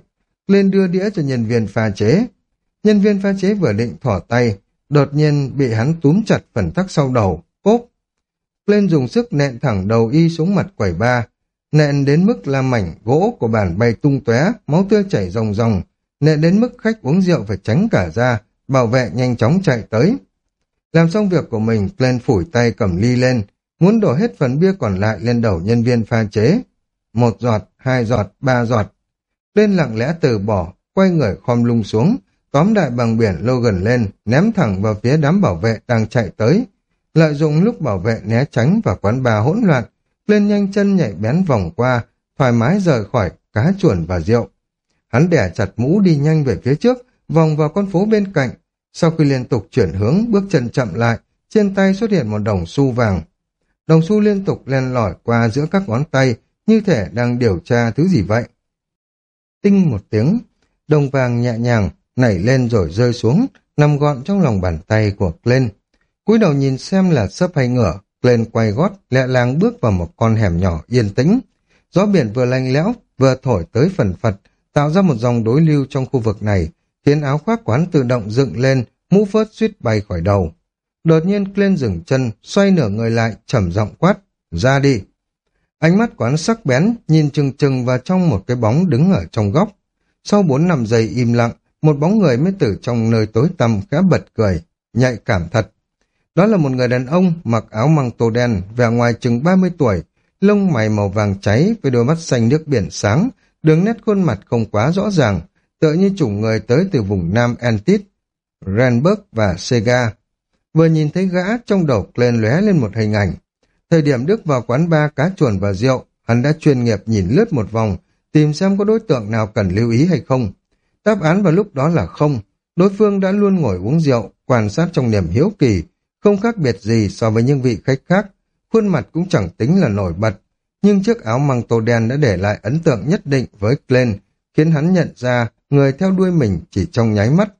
Speaker 1: lên đưa đĩa cho nhân viên pha chế. Nhân viên pha chế vừa định thỏ tay, đột nhiên bị hắn túm chặt phần tắc sau đầu, cốp. Lên dùng sức nện thẳng đầu y xuống mặt quầy ba, nện đến mức làm mảnh gỗ của bàn bay tung tóe, máu tươi chảy ròng ròng, nện đến mức khách uống rượu phải tránh cả ra, bảo vệ nhanh chóng chạy tới. Làm xong việc của mình, Glenn phủi tay cầm ly lên, muốn đổ hết phần bia còn lại lên đầu nhân viên pha chế. một giọt, hai giọt, ba giọt. Lên lặng lẽ từ bỏ, quay người khom lung xuống, tóm đại bằng biển Logan lên, ném thẳng vào phía đám bảo vệ đang chạy tới. Lợi dụng lúc bảo vệ né tránh và quán bà hỗn loạn, lên nhanh chân nhảy bén vòng qua, thoải mái rời khỏi cá chuồn và rượu. Hắn đẻ chặt mũ đi nhanh về phía trước, vòng vào con phố bên cạnh. Sau khi liên tục chuyển hướng, bước chân chậm lại, trên tay xuất hiện một đồng xu vàng. Đồng xu liên tục len lỏi qua giữa các ngón tay, như thể đang điều tra thứ gì vậy. Tinh một tiếng, đồng vàng nhẹ nhàng, nảy lên rồi rơi xuống, nằm gọn trong lòng bàn tay của Glenn. cúi đầu nhìn xem là sấp hay ngửa, Glenn quay gót, lẹ làng bước vào một con hẻm nhỏ yên tĩnh. Gió biển vừa lạnh lẽo, vừa thổi tới phần phật, tạo ra một dòng đối lưu trong khu vực này, khiến áo khoác quán tự động dựng lên, mũ phớt suýt bay khỏi đầu. Đột nhiên Glenn dừng chân, xoay nửa người lại, trầm giọng quát, ra đi. Ánh mắt quán sắc bén, nhìn chừng chừng vào trong một cái bóng đứng ở trong góc. Sau bốn năm giây im lặng, một bóng người mới từ trong nơi tối tăm khá bật cười, nhạy cảm thật. Đó là một người đàn ông mặc áo măng tô đen, vẻ ngoài chừng 30 tuổi, lông mày màu vàng cháy với đôi mắt xanh nước biển sáng, đường nét khuôn mặt không quá rõ ràng, tựa như chủng người tới từ vùng Nam Antit, Renberg và Sega. Vừa nhìn thấy gã, trong đầu lên lóe lên một hình ảnh. Thời điểm Đức vào quán ba cá chuồn và rượu, hắn đã chuyên nghiệp nhìn lướt một vòng, tìm xem có đối tượng nào cần lưu ý hay không. Đáp án vào lúc đó là không. Đối phương đã luôn ngồi uống rượu, quan sát trong niềm hiếu kỳ, không khác biệt gì so với những vị khách khác. Khuôn mặt cũng chẳng tính là nổi bật, nhưng chiếc áo măng tô đen đã để lại ấn tượng nhất định với Glenn, khiến hắn nhận ra người theo đuôi mình chỉ trong nháy mắt.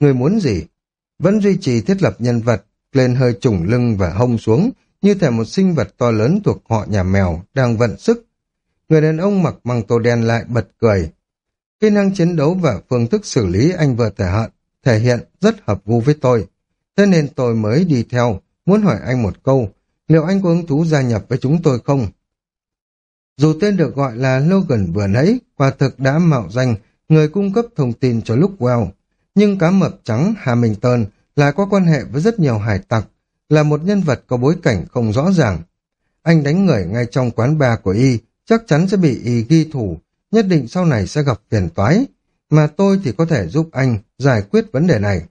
Speaker 1: Người muốn gì? Vẫn duy trì thiết lập nhân vật, Glenn hơi trùng lưng và hông xuống, như thể một sinh vật to lớn thuộc họ nhà mèo đang vận sức. Người đàn ông mặc măng tô đen lại bật cười, Kỹ năng chiến đấu và phương thức xử lý anh vừa thể hiện, thể hiện rất hợp gu với tôi. Thế nên tôi mới đi theo, muốn hỏi anh một câu, liệu anh có hứng thú gia nhập với chúng tôi không? Dù tên được gọi là Logan vừa nãy, quả thực đã mạo danh người cung cấp thông tin cho Luckwell, nhưng cá mập trắng Hamilton lại có quan hệ với rất nhiều hải tặc, là một nhân vật có bối cảnh không rõ ràng. Anh đánh người ngay trong quán bar của Y, chắc chắn sẽ bị Y ghi thủ, nhất định sau này sẽ gặp phiền toái, mà tôi thì có thể giúp anh giải quyết vấn đề này.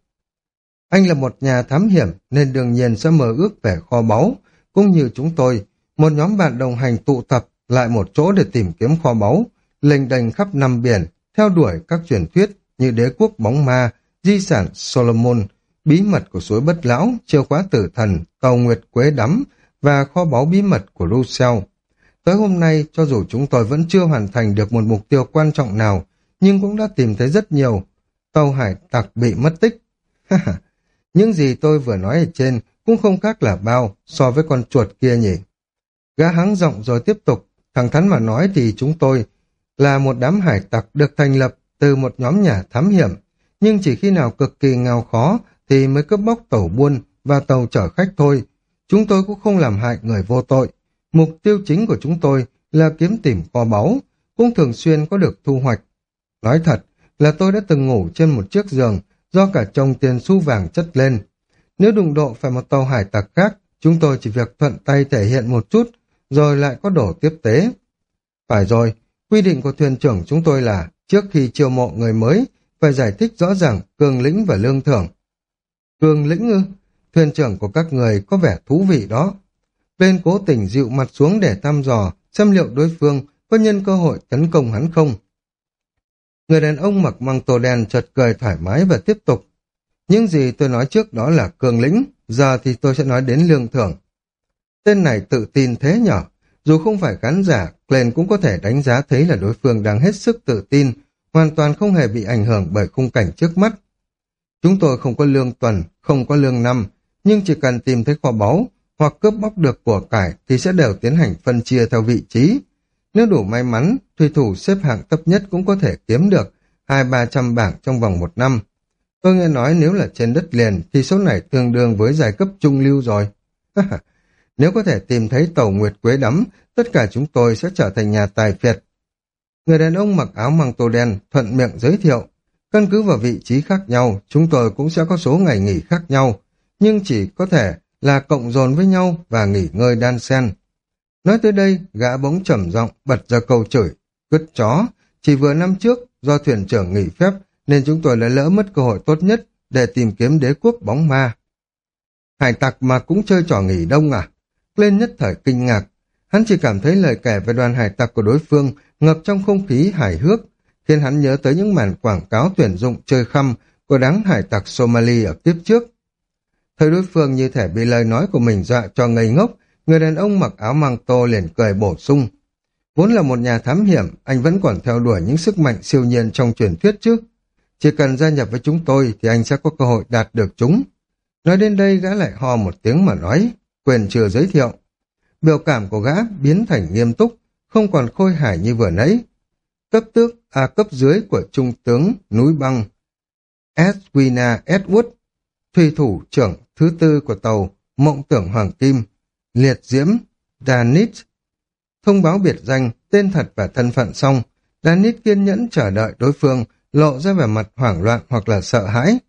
Speaker 1: Anh là một nhà thám hiểm nên đương nhiên sẽ mơ ước về kho báu, cũng như chúng tôi, một nhóm bạn đồng hành tụ tập lại một chỗ để tìm kiếm kho báu, lênh đênh khắp năm biển, theo đuổi các truyền thuyết như đế quốc bóng ma, di sản Solomon, bí mật của suối bất lão, chìa khóa tử thần, tàu nguyệt quế đắm và kho báu bí mật của Rousseau. Tới hôm nay, cho dù chúng tôi vẫn chưa hoàn thành được một mục tiêu quan trọng nào, nhưng cũng đã tìm thấy rất nhiều. Tàu hải tặc bị mất tích. Những gì tôi vừa nói ở trên cũng không khác là bao so với con chuột kia nhỉ. Gã hắng giọng rồi tiếp tục, thẳng thắn mà nói thì chúng tôi là một đám hải tặc được thành lập từ một nhóm nhà thám hiểm, nhưng chỉ khi nào cực kỳ nghèo khó thì mới cướp bóc tàu buôn và tàu chở khách thôi. Chúng tôi cũng không làm hại người vô tội. Mục tiêu chính của chúng tôi là kiếm tìm kho báu, cũng thường xuyên có được thu hoạch. Nói thật là tôi đã từng ngủ trên một chiếc giường do cả chồng tiền xu vàng chất lên. Nếu đụng độ phải một tàu hải tặc khác, chúng tôi chỉ việc thuận tay thể hiện một chút, rồi lại có đổ tiếp tế. Phải rồi, quy định của thuyền trưởng chúng tôi là trước khi chiêu mộ người mới, phải giải thích rõ ràng cường lĩnh và lương thưởng. Cường lĩnh ư? Thuyền trưởng của các người có vẻ thú vị đó. Lên cố tình dịu mặt xuống để thăm dò, xem liệu đối phương có nhân cơ hội tấn công hắn không. Người đàn ông mặc măng tô đen chợt cười thoải mái và tiếp tục. Những gì tôi nói trước đó là cường lĩnh, giờ thì tôi sẽ nói đến lương thưởng. Tên này tự tin thế nhở? Dù không phải khán giả, Glenn cũng có thể đánh giá thấy là đối phương đang hết sức tự tin, hoàn toàn không hề bị ảnh hưởng bởi khung cảnh trước mắt. Chúng tôi không có lương tuần, không có lương năm, nhưng chỉ cần tìm thấy kho báu, hoặc cướp bóc được của cải thì sẽ đều tiến hành phân chia theo vị trí. Nếu đủ may mắn, thủy thủ xếp hạng thấp nhất cũng có thể kiếm được hai ba trăm bảng trong vòng một năm. Tôi nghe nói nếu là trên đất liền thì số này tương đương với giai cấp trung lưu rồi. (laughs) nếu có thể tìm thấy tàu Nguyệt Quế đắm, tất cả chúng tôi sẽ trở thành nhà tài phiệt. Người đàn ông mặc áo măng tô đen thuận miệng giới thiệu. Căn cứ vào vị trí khác nhau, chúng tôi cũng sẽ có số ngày nghỉ khác nhau, nhưng chỉ có thể là cộng dồn với nhau và nghỉ ngơi đan sen. Nói tới đây, gã bỗng trầm giọng bật ra câu chửi. Cứt chó, chỉ vừa năm trước, do thuyền trưởng nghỉ phép, nên chúng tôi đã lỡ mất cơ hội tốt nhất để tìm kiếm đế quốc bóng ma. Hải tặc mà cũng chơi trò nghỉ đông à? Lên nhất thời kinh ngạc. Hắn chỉ cảm thấy lời kể về đoàn hải tặc của đối phương ngập trong không khí hài hước, khiến hắn nhớ tới những màn quảng cáo tuyển dụng chơi khăm của đám hải tặc Somali ở kiếp trước. Thấy đối phương như thể bị lời nói của mình dọa cho ngây ngốc, người đàn ông mặc áo măng tô liền cười bổ sung. Vốn là một nhà thám hiểm, anh vẫn còn theo đuổi những sức mạnh siêu nhiên trong truyền thuyết chứ. Chỉ cần gia nhập với chúng tôi thì anh sẽ có cơ hội đạt được chúng. Nói đến đây gã lại ho một tiếng mà nói, quyền chưa giới thiệu. Biểu cảm của gã biến thành nghiêm túc, không còn khôi hài như vừa nãy. Cấp tước, à cấp dưới của trung tướng núi băng Edwina Edward, thủy thủ trưởng thứ tư của tàu Mộng tưởng Hoàng Kim, liệt diễm Danit. Thông báo biệt danh, tên thật và thân phận xong, Danit kiên nhẫn chờ đợi đối phương lộ ra vẻ mặt hoảng loạn hoặc là sợ hãi.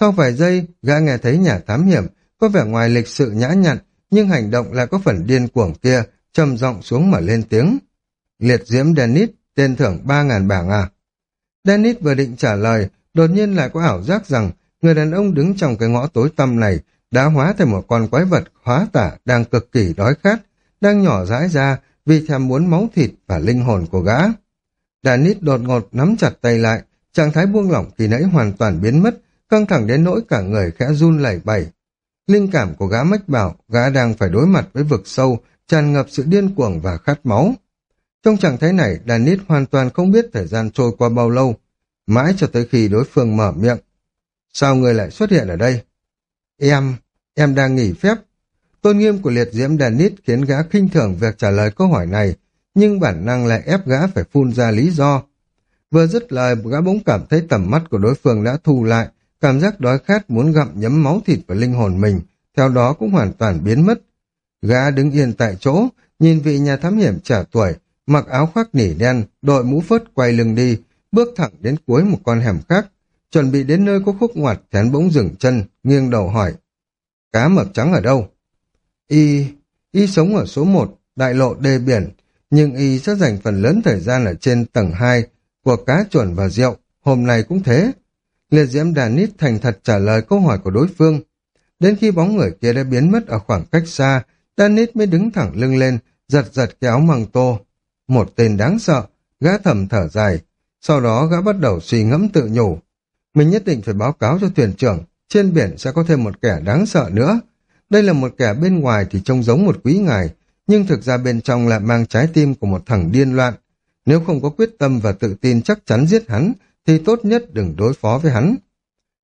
Speaker 1: Sau vài giây, gã nghe thấy nhà thám hiểm có vẻ ngoài lịch sự nhã nhặn, nhưng hành động lại có phần điên cuồng kia, trầm giọng xuống mà lên tiếng. Liệt diễm Dennis, tên thưởng ba ngàn bảng à? Dennis vừa định trả lời, đột nhiên lại có ảo giác rằng người đàn ông đứng trong cái ngõ tối tăm này đã hóa thành một con quái vật hóa tả đang cực kỳ đói khát, đang nhỏ rãi ra vì thèm muốn máu thịt và linh hồn của gã. Danis đột ngột nắm chặt tay lại, trạng thái buông lỏng kỳ nãy hoàn toàn biến mất, căng thẳng đến nỗi cả người khẽ run lẩy bẩy. Linh cảm của gã mách bảo gã đang phải đối mặt với vực sâu, tràn ngập sự điên cuồng và khát máu. Trong trạng thái này, Danis hoàn toàn không biết thời gian trôi qua bao lâu, mãi cho tới khi đối phương mở miệng. Sao người lại xuất hiện ở đây? Em, em đang nghỉ phép. Tôn nghiêm của liệt diễm Dennis khiến gã khinh thường việc trả lời câu hỏi này, nhưng bản năng lại ép gã phải phun ra lý do. Vừa dứt lời, gã bỗng cảm thấy tầm mắt của đối phương đã thu lại, cảm giác đói khát muốn gặm nhấm máu thịt và linh hồn mình, theo đó cũng hoàn toàn biến mất. Gã đứng yên tại chỗ, nhìn vị nhà thám hiểm trả tuổi, mặc áo khoác nỉ đen, đội mũ phớt quay lưng đi, bước thẳng đến cuối một con hẻm khác, chuẩn bị đến nơi có khúc ngoặt chán bỗng dừng chân, nghiêng đầu hỏi. Cá mập trắng ở đâu? Y... Y sống ở số 1, đại lộ đê biển, nhưng Y sẽ dành phần lớn thời gian ở trên tầng 2 của cá chuẩn và rượu, hôm nay cũng thế. Liệt diễm Danis thành thật trả lời câu hỏi của đối phương. Đến khi bóng người kia đã biến mất ở khoảng cách xa, Danis mới đứng thẳng lưng lên, giật giật cái áo măng tô. Một tên đáng sợ, gã thầm thở dài. Sau đó gã bắt đầu suy ngẫm tự nhủ. Mình nhất định phải báo cáo cho thuyền trưởng, trên biển sẽ có thêm một kẻ đáng sợ nữa. Đây là một kẻ bên ngoài thì trông giống một quý ngài, nhưng thực ra bên trong lại mang trái tim của một thằng điên loạn. Nếu không có quyết tâm và tự tin chắc chắn giết hắn, thì tốt nhất đừng đối phó với hắn.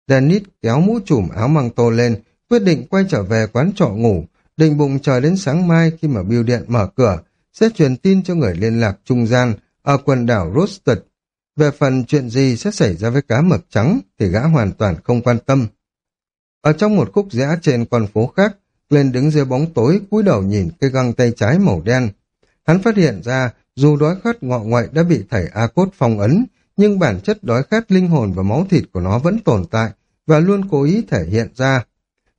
Speaker 1: Dennis kéo mũ trùm áo măng tô lên, quyết định quay trở về quán trọ ngủ, định bụng chờ đến sáng mai khi mà bưu điện mở cửa, sẽ truyền tin cho người liên lạc trung gian ở quần đảo Rosted. Về phần chuyện gì sẽ xảy ra với cá mập trắng thì gã hoàn toàn không quan tâm. Ở trong một khúc rẽ trên con phố khác, lên đứng dưới bóng tối cúi đầu nhìn cây găng tay trái màu đen. Hắn phát hiện ra dù đói khát ngọ ngoại đã bị thầy A-Cốt phong ấn, nhưng bản chất đói khát linh hồn và máu thịt của nó vẫn tồn tại và luôn cố ý thể hiện ra.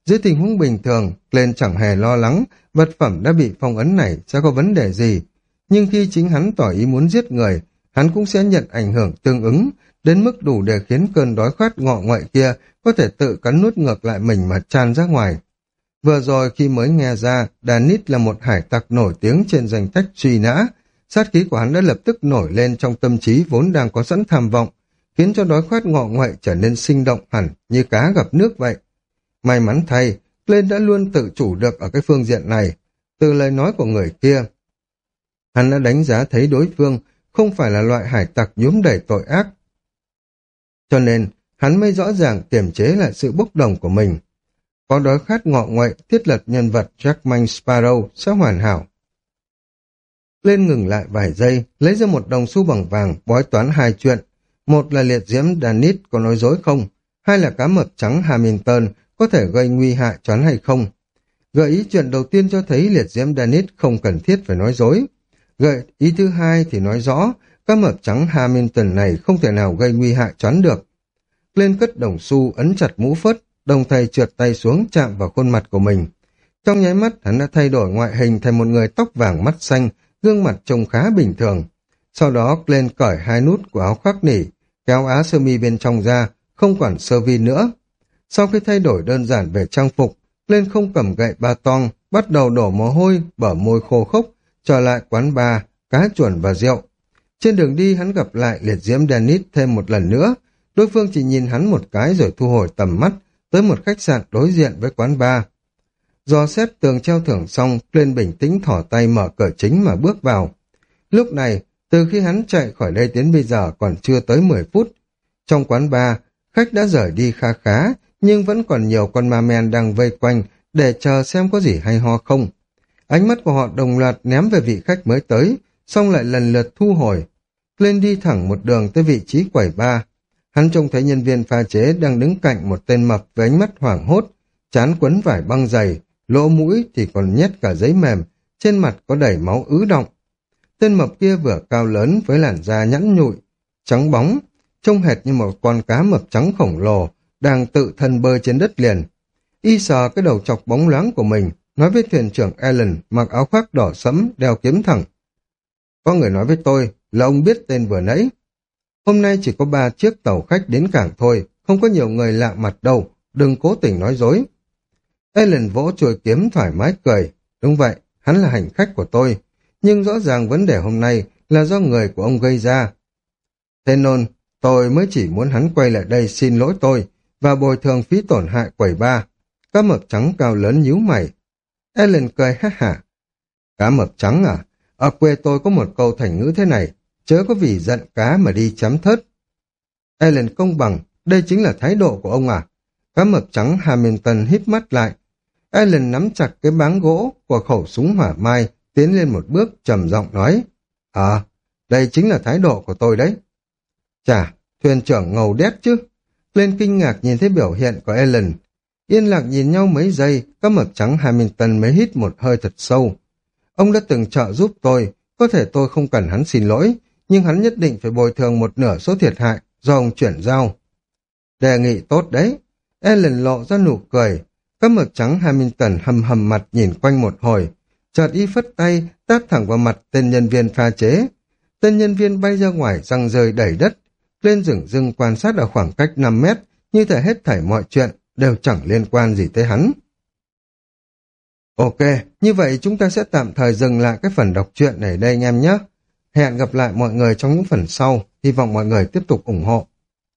Speaker 1: Dưới tình huống bình thường, lên chẳng hề lo lắng vật phẩm đã bị phong ấn này sẽ có vấn đề gì. Nhưng khi chính hắn tỏ ý muốn giết người, hắn cũng sẽ nhận ảnh hưởng tương ứng, đến mức đủ để khiến cơn đói khát ngọ ngoại kia có thể tự cắn nuốt ngược lại mình mà tràn ra ngoài. Vừa rồi khi mới nghe ra, Danit là một hải tặc nổi tiếng trên danh sách truy nã, sát khí của hắn đã lập tức nổi lên trong tâm trí vốn đang có sẵn tham vọng, khiến cho đói khát ngọ ngoại trở nên sinh động hẳn như cá gặp nước vậy. May mắn thay, Lên đã luôn tự chủ được ở cái phương diện này, từ lời nói của người kia. Hắn đã đánh giá thấy đối phương không phải là loại hải tặc nhúm đẩy tội ác. Cho nên, hắn mới rõ ràng kiềm chế lại sự bốc đồng của mình. Có đói khát ngọ ngoại thiết lập nhân vật Jackman Sparrow sẽ hoàn hảo. Lên ngừng lại vài giây, lấy ra một đồng xu bằng vàng, bói toán hai chuyện. Một là liệt diễm Danit có nói dối không? Hai là cá mập trắng Hamilton có thể gây nguy hại choán hay không? Gợi ý chuyện đầu tiên cho thấy liệt diễm Danit không cần thiết phải nói dối. Gợi ý thứ hai thì nói rõ, các mập trắng Hamilton này không thể nào gây nguy hại choán được. Lên cất đồng xu ấn chặt mũ phất, đồng thời trượt tay xuống chạm vào khuôn mặt của mình. Trong nháy mắt, hắn đã thay đổi ngoại hình thành một người tóc vàng mắt xanh, gương mặt trông khá bình thường. Sau đó, Glenn cởi hai nút của áo khoác nỉ, kéo á sơ mi bên trong ra, không quản sơ vi nữa. Sau khi thay đổi đơn giản về trang phục, Glenn không cầm gậy ba tong, bắt đầu đổ mồ hôi, bở môi khô khốc, trở lại quán bar, cá chuẩn và rượu. Trên đường đi hắn gặp lại liệt diễm Dennis thêm một lần nữa, đối phương chỉ nhìn hắn một cái rồi thu hồi tầm mắt tới một khách sạn đối diện với quán bar. Do xếp tường treo thưởng xong, lên bình tĩnh thỏ tay mở cửa chính mà bước vào. Lúc này, từ khi hắn chạy khỏi đây đến bây giờ còn chưa tới 10 phút. Trong quán bar, khách đã rời đi kha khá, nhưng vẫn còn nhiều con ma men đang vây quanh để chờ xem có gì hay ho không. Ánh mắt của họ đồng loạt ném về vị khách mới tới, xong lại lần lượt thu hồi. Lên đi thẳng một đường tới vị trí quầy ba. Hắn trông thấy nhân viên pha chế đang đứng cạnh một tên mập với ánh mắt hoảng hốt, chán quấn vải băng dày, lỗ mũi thì còn nhét cả giấy mềm, trên mặt có đầy máu ứ động. Tên mập kia vừa cao lớn với làn da nhẵn nhụi, trắng bóng, trông hệt như một con cá mập trắng khổng lồ, đang tự thân bơi trên đất liền. Y sờ cái đầu chọc bóng loáng của mình, nói với thuyền trưởng Allen mặc áo khoác đỏ sẫm, đeo kiếm thẳng. Có người nói với tôi là ông biết tên vừa nãy. Hôm nay chỉ có ba chiếc tàu khách đến cảng thôi, không có nhiều người lạ mặt đâu, đừng cố tình nói dối. Allen vỗ chuôi kiếm thoải mái cười. Đúng vậy, hắn là hành khách của tôi. Nhưng rõ ràng vấn đề hôm nay là do người của ông gây ra. Thế nôn, tôi mới chỉ muốn hắn quay lại đây xin lỗi tôi và bồi thường phí tổn hại quầy ba. Các mập trắng cao lớn nhíu mày. Ellen cười ha hả. Cá mập trắng à? Ở quê tôi có một câu thành ngữ thế này, chớ có vì giận cá mà đi chấm thớt. Ellen công bằng, đây chính là thái độ của ông à? Cá mập trắng Hamilton hít mắt lại. Ellen nắm chặt cái báng gỗ của khẩu súng hỏa mai, tiến lên một bước trầm giọng nói. À, đây chính là thái độ của tôi đấy. Chà, thuyền trưởng ngầu đét chứ. Lên kinh ngạc nhìn thấy biểu hiện của Ellen. Yên lặng nhìn nhau mấy giây, cá mập trắng Hamilton mới hít một hơi thật sâu. Ông đã từng trợ giúp tôi, có thể tôi không cần hắn xin lỗi, nhưng hắn nhất định phải bồi thường một nửa số thiệt hại do ông chuyển giao. Đề nghị tốt đấy. Ellen lộ ra nụ cười. Các mực trắng Hamilton hầm hầm mặt nhìn quanh một hồi. Chợt y phất tay, tát thẳng vào mặt tên nhân viên pha chế. Tên nhân viên bay ra ngoài răng rơi đầy đất. Lên rừng rưng quan sát ở khoảng cách 5 mét, như thể hết thảy mọi chuyện đều chẳng liên quan gì tới hắn. Ok, như vậy chúng ta sẽ tạm thời dừng lại cái phần đọc truyện này đây anh em nhé. Hẹn gặp lại mọi người trong những phần sau, hy vọng mọi người tiếp tục ủng hộ.